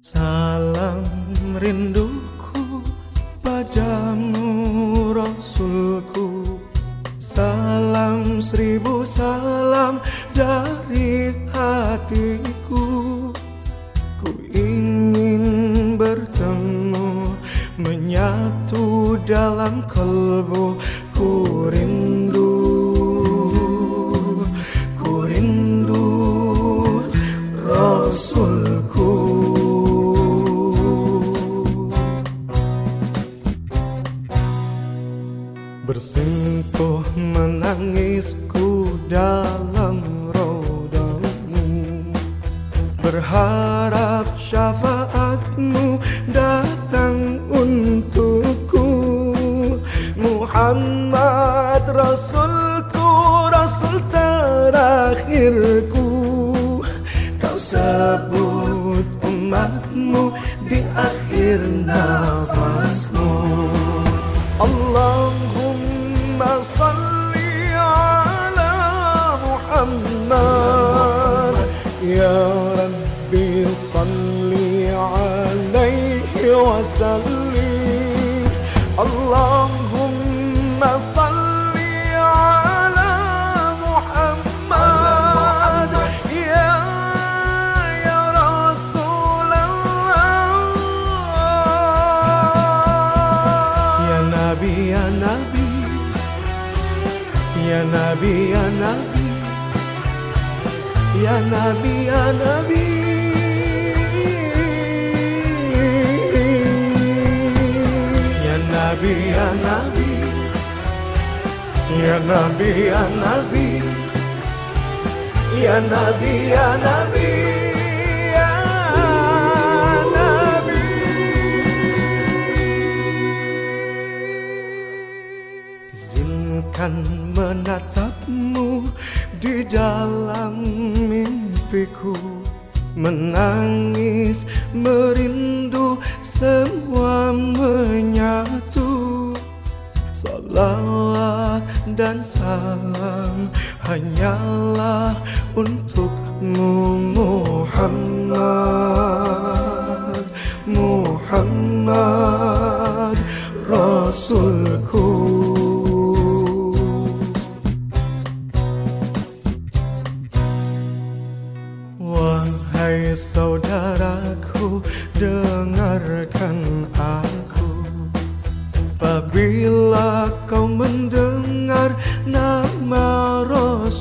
Salam rinduku padamu Rasulku. Salam seribu salam dari hatiku dalam kalbu Ku rindu Ku rindu Rasulku. Bersentuh menangisku dalam rodamu. Berharap syafaatmu datang محمد رسولكو رسول تراخيركو كو سبوت أمتمو دي أخير نفسمو اللهم صل على محمد. يا ربي صل عليه وسلم. الله Nabi ya Nabi Ya Nabi ya Nabi Ya Nabi ya Nabi Ya Nabi ya Nabi Ya Nabi ya Nabi Izinkan menatapmu di dalam mimpiku. Menangis, merindu, semua menyatu. Salawat dan salam hanyalah untukmu Muhammad. Muhammad Rasulku Saudaraku, dengarkan aku. Apabila kau mendengar nama Rasul